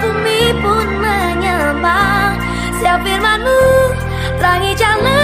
bumi pun menyembah. Siap firmanmu terangi jalan.